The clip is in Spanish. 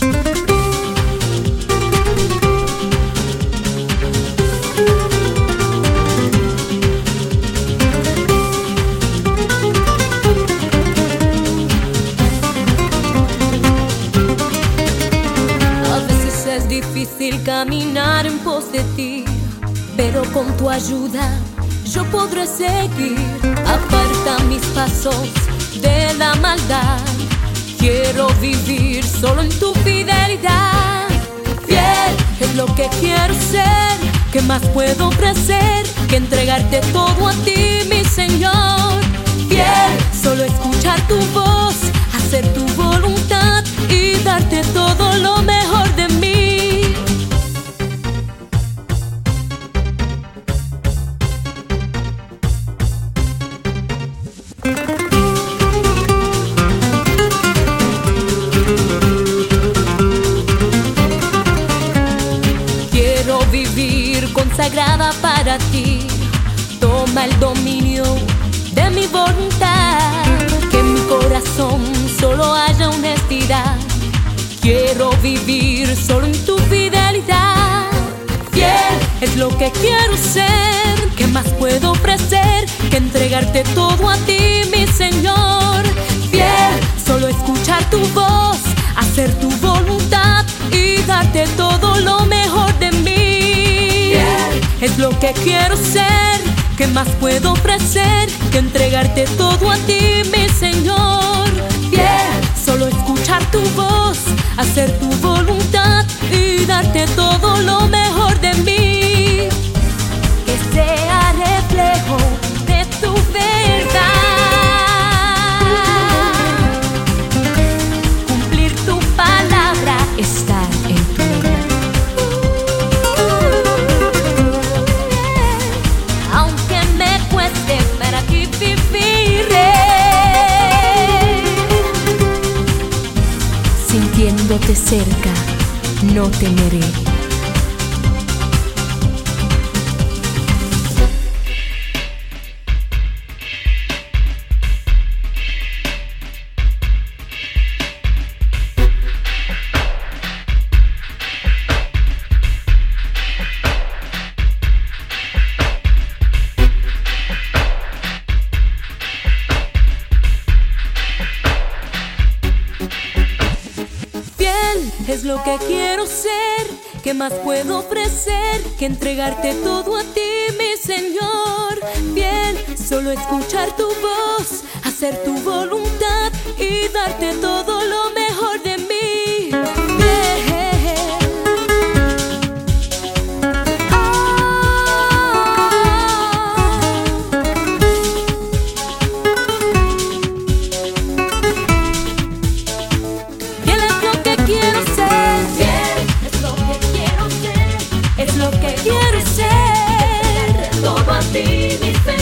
A veces es difícil caminar en pos de ti, pero con tu ayuda yo podré seguir. Aparta mis pasos de la maldad Quiero vivir solo en tu fidelidad. Fiel es lo que quiero ser. ¿Qué más puedo ofrecer que entregarte todo a ti, mi Señor? Fiel, solo escuchar tu voz, hacer tu voluntad consagrada para ti. Toma el dominio de mi voluntad. Que en mi corazón solo haya honestidad. Quiero vivir solo en tu fidelidad. Fiel es lo que quiero ser. ¿Qué más puedo ofrecer que entregarte todo que quiero ser. ¿Qué más puedo ofrecer que entregarte todo a ti, mi Señor? Solo escuchar tu voz, hacer tu voluntad Sintiéndote cerca, no temeré. Es lo que quiero ser. ¿Qué más puedo ofrecer que entregarte todo a ti, mi Señor? Fiel, solo escuchar tu voz, hacer tu voluntad quiero ser. Todo a ti, mi fe.